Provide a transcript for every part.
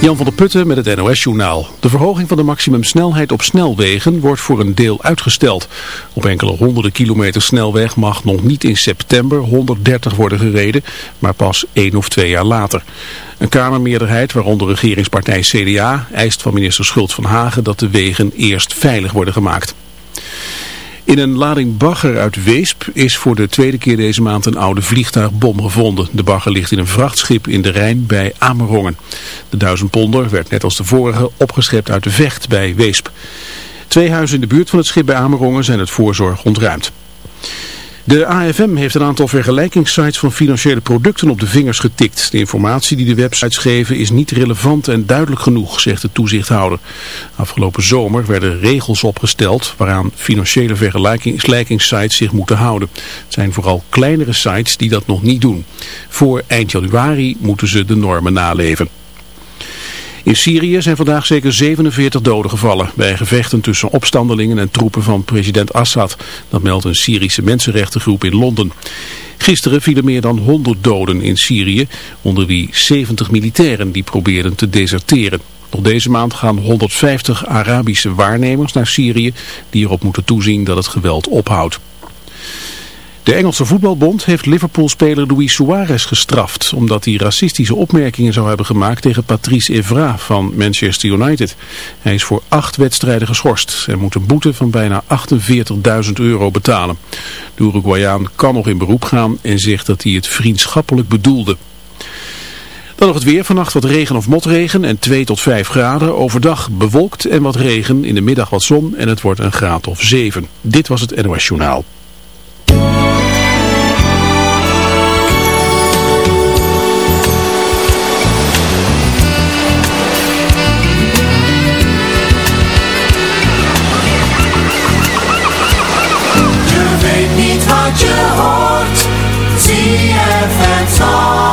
Jan van der Putten met het NOS-journaal. De verhoging van de maximumsnelheid op snelwegen wordt voor een deel uitgesteld. Op enkele honderden kilometer snelweg mag nog niet in september 130 worden gereden, maar pas één of twee jaar later. Een Kamermeerderheid, waaronder regeringspartij CDA, eist van minister Schult van Hagen dat de wegen eerst veilig worden gemaakt. In een lading bagger uit Weesp is voor de tweede keer deze maand een oude vliegtuigbom gevonden. De bagger ligt in een vrachtschip in de Rijn bij Amerongen. De duizendponder werd net als de vorige opgeschept uit de vecht bij Weesp. Twee huizen in de buurt van het schip bij Amerongen zijn het voorzorg ontruimd. De AFM heeft een aantal vergelijkingssites van financiële producten op de vingers getikt. De informatie die de websites geven is niet relevant en duidelijk genoeg, zegt de toezichthouder. Afgelopen zomer werden regels opgesteld waaraan financiële vergelijkingssites zich moeten houden. Het zijn vooral kleinere sites die dat nog niet doen. Voor eind januari moeten ze de normen naleven. In Syrië zijn vandaag zeker 47 doden gevallen bij gevechten tussen opstandelingen en troepen van president Assad. Dat meldt een Syrische mensenrechtengroep in Londen. Gisteren vielen meer dan 100 doden in Syrië, onder wie 70 militairen die probeerden te deserteren. Nog deze maand gaan 150 Arabische waarnemers naar Syrië die erop moeten toezien dat het geweld ophoudt. De Engelse voetbalbond heeft Liverpool-speler Luis Suarez gestraft, omdat hij racistische opmerkingen zou hebben gemaakt tegen Patrice Evra van Manchester United. Hij is voor acht wedstrijden geschorst en moet een boete van bijna 48.000 euro betalen. De Uruguayaan kan nog in beroep gaan en zegt dat hij het vriendschappelijk bedoelde. Dan nog het weer. Vannacht wat regen of motregen en 2 tot 5 graden. Overdag bewolkt en wat regen. In de middag wat zon en het wordt een graad of 7. Dit was het NOS Journaal. you je hoort. ZFM Zandvoort.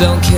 don't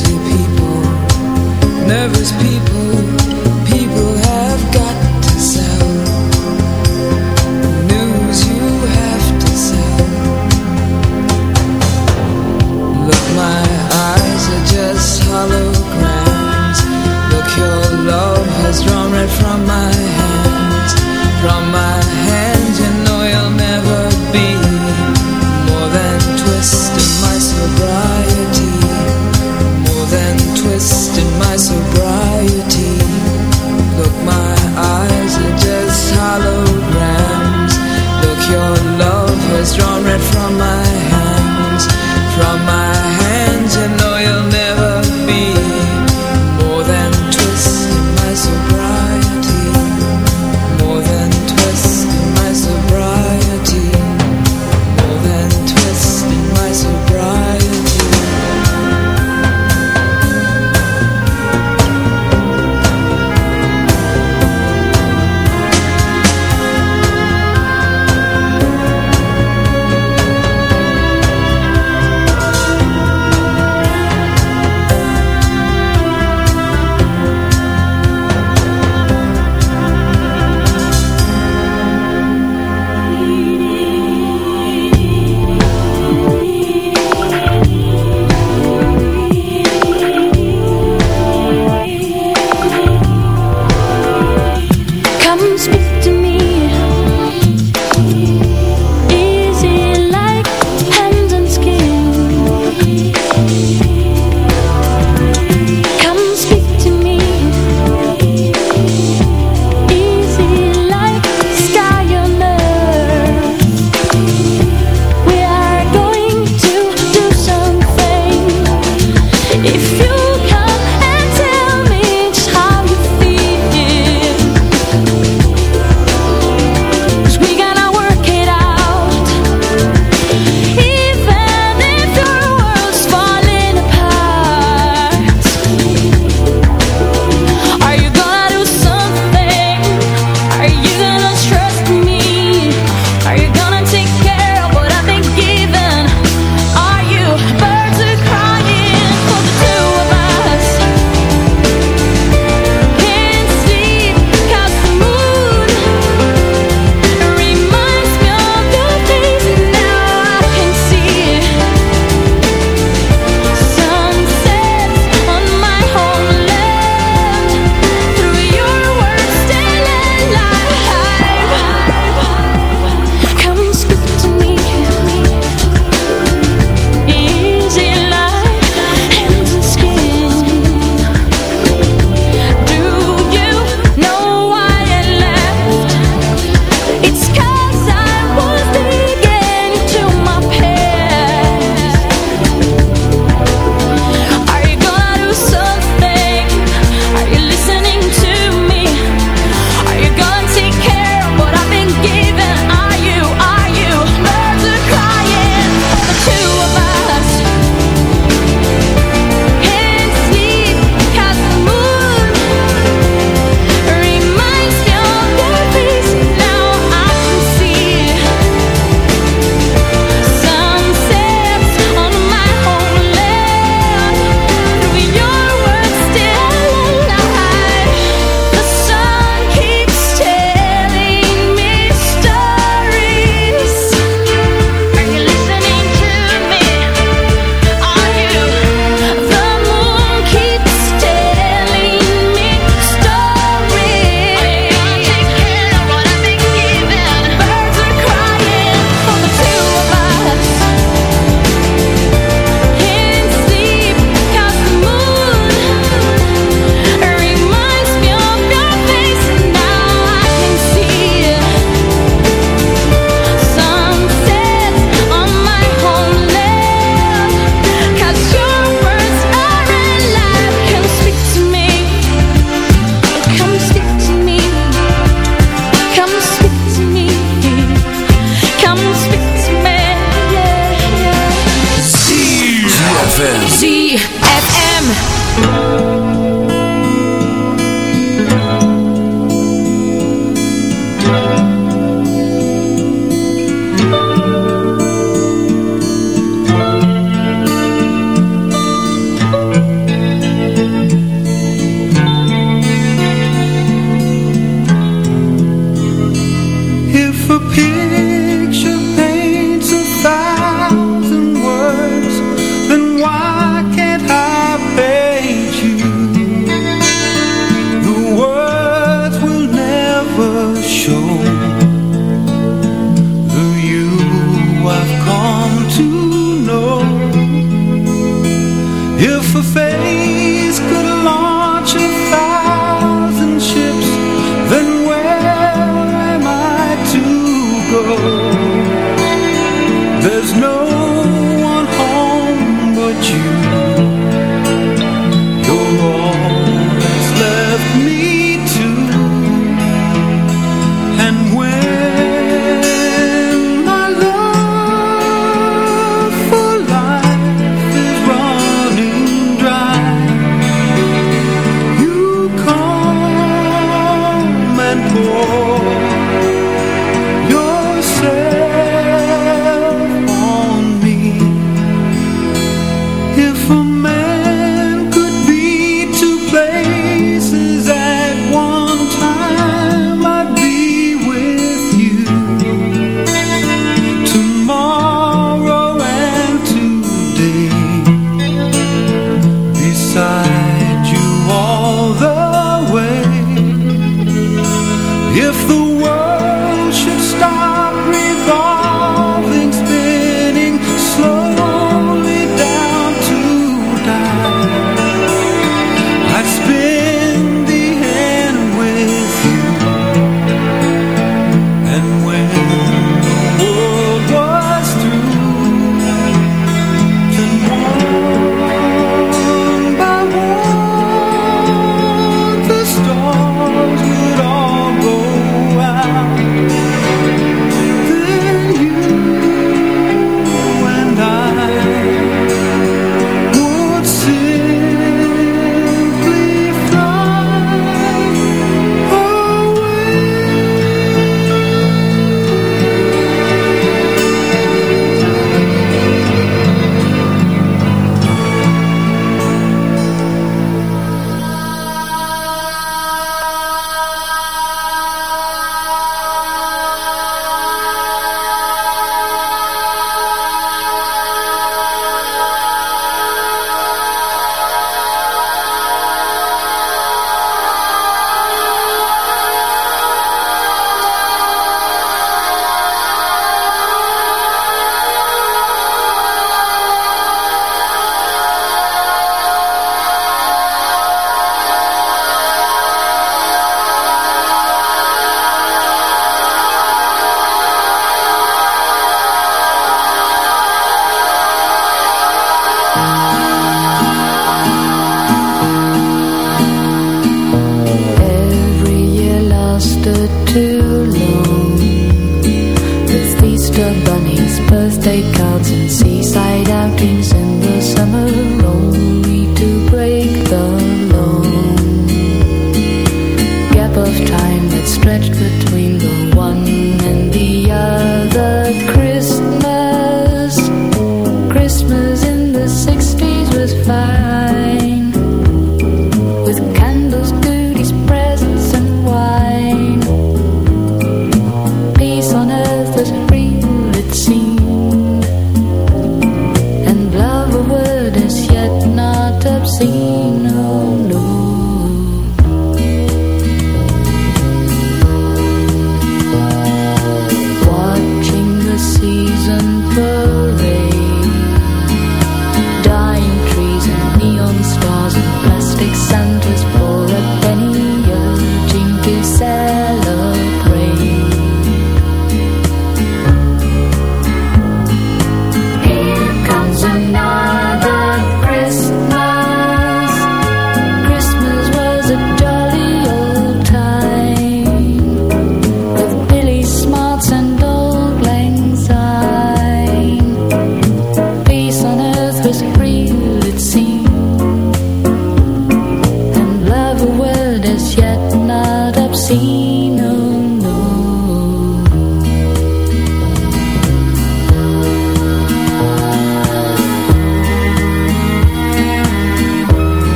nervous people, nervous people.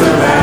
surround.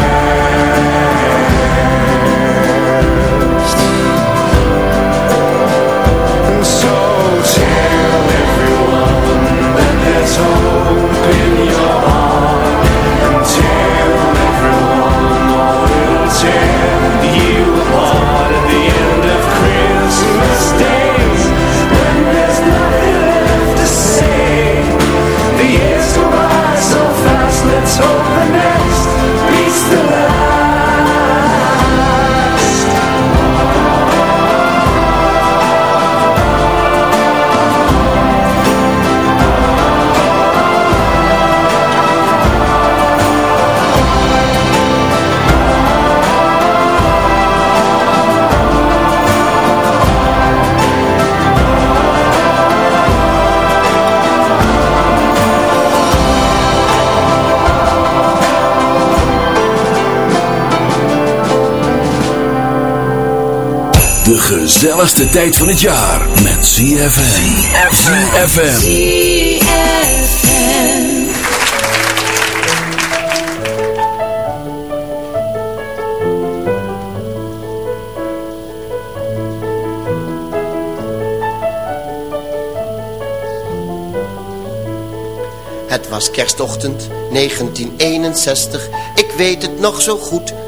De gezelligste tijd van het jaar met ZFM. ZFM. Het was kerstochtend 1961, ik weet het nog zo goed.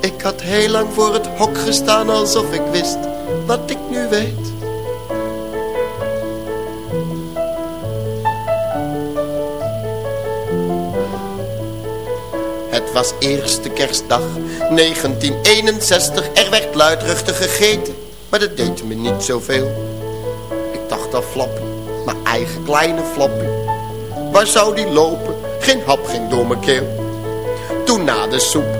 Ik had heel lang voor het hok gestaan alsof ik wist wat ik nu weet. Het was eerste kerstdag 1961. Er werd luidruchtig gegeten, maar dat deed me niet zoveel. Ik dacht aan Flappy, mijn eigen kleine Flappy. Waar zou die lopen? Geen hap ging door mijn keel. Toen na de soep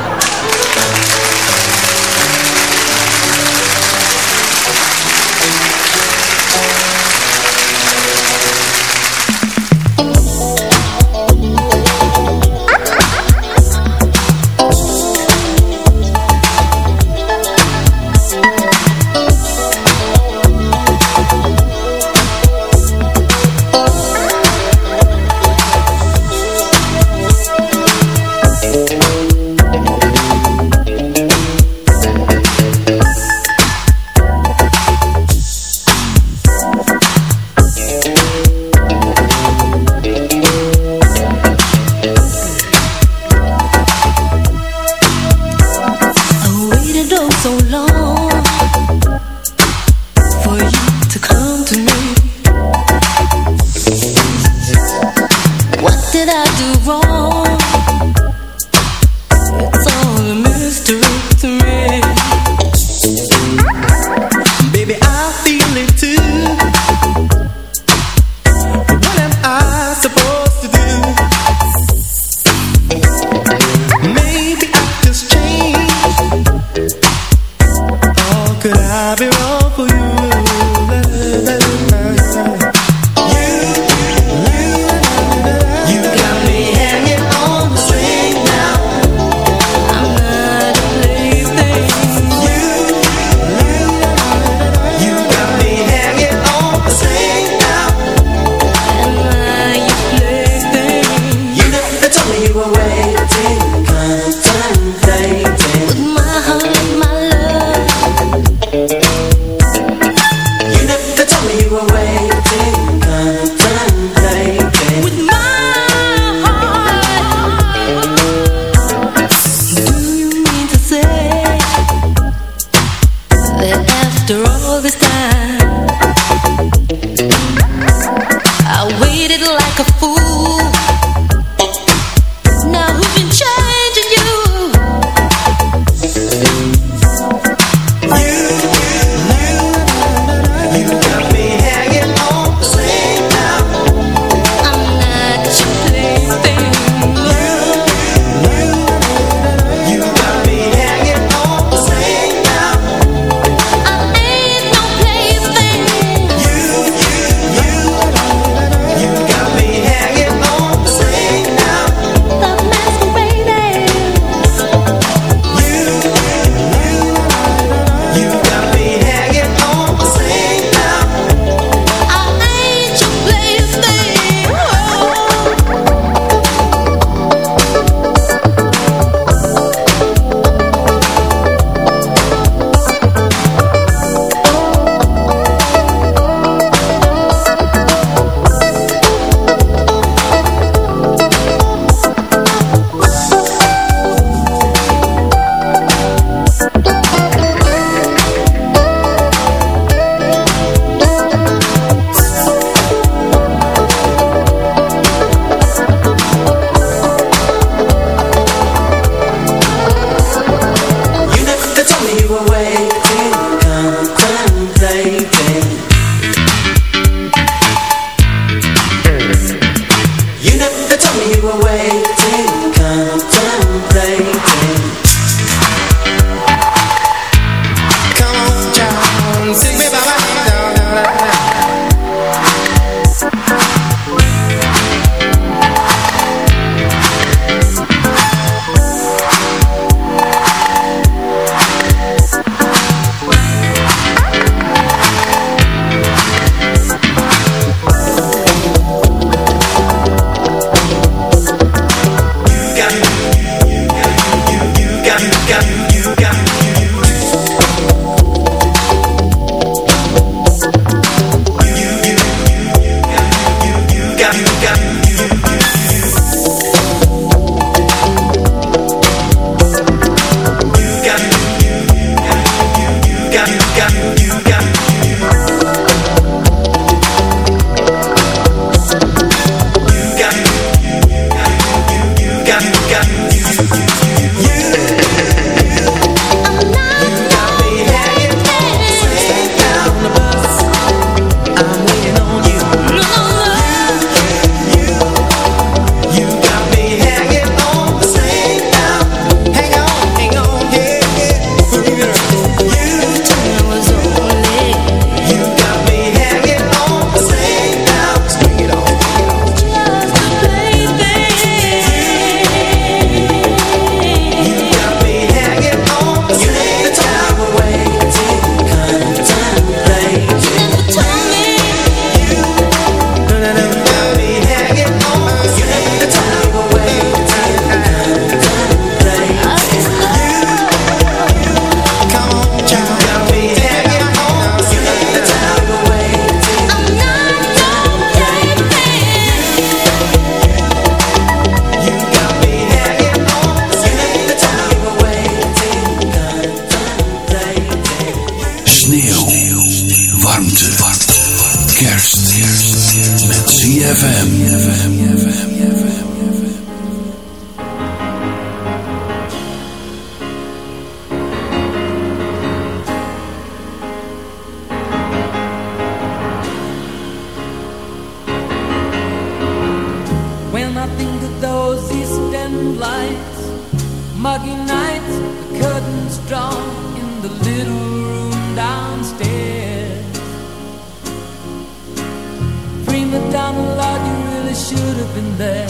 there,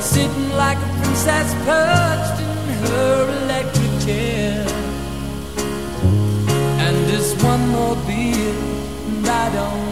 sitting like a princess perched in her electric chair. And just one more beer, and I don't.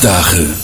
Fijne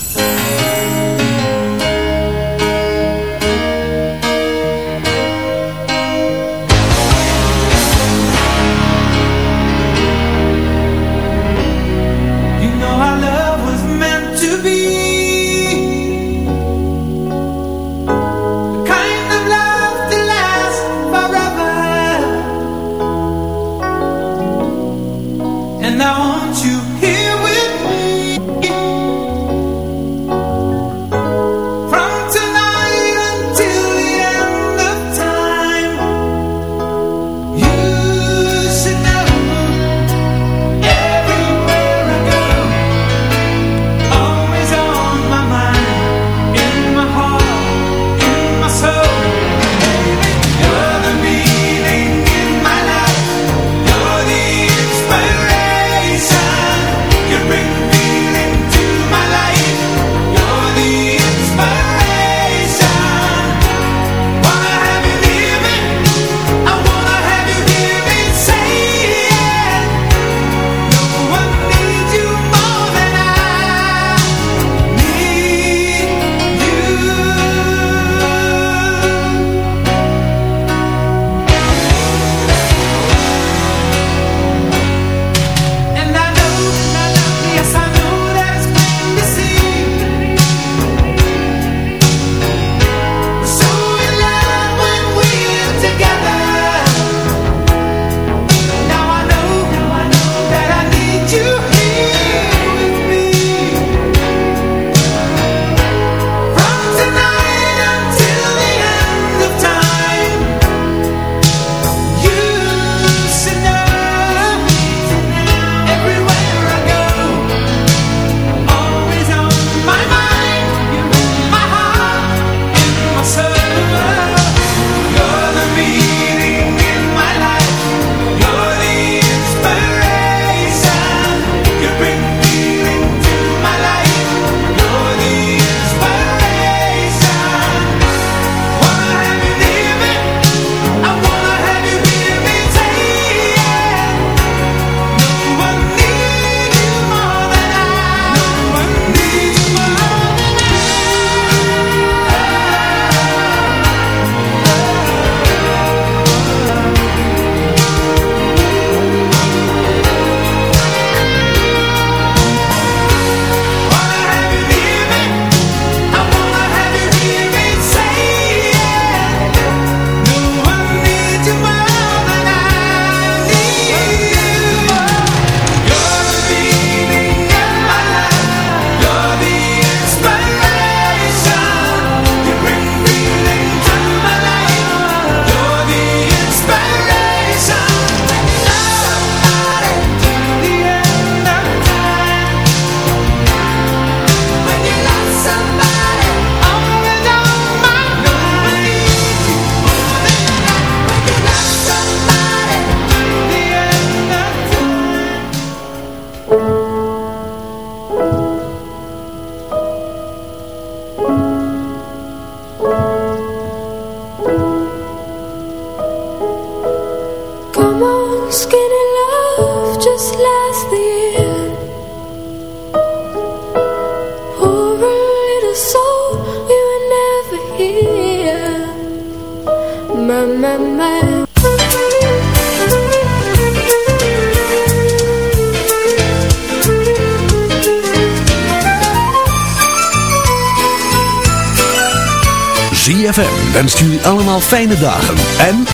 fijne dagen en...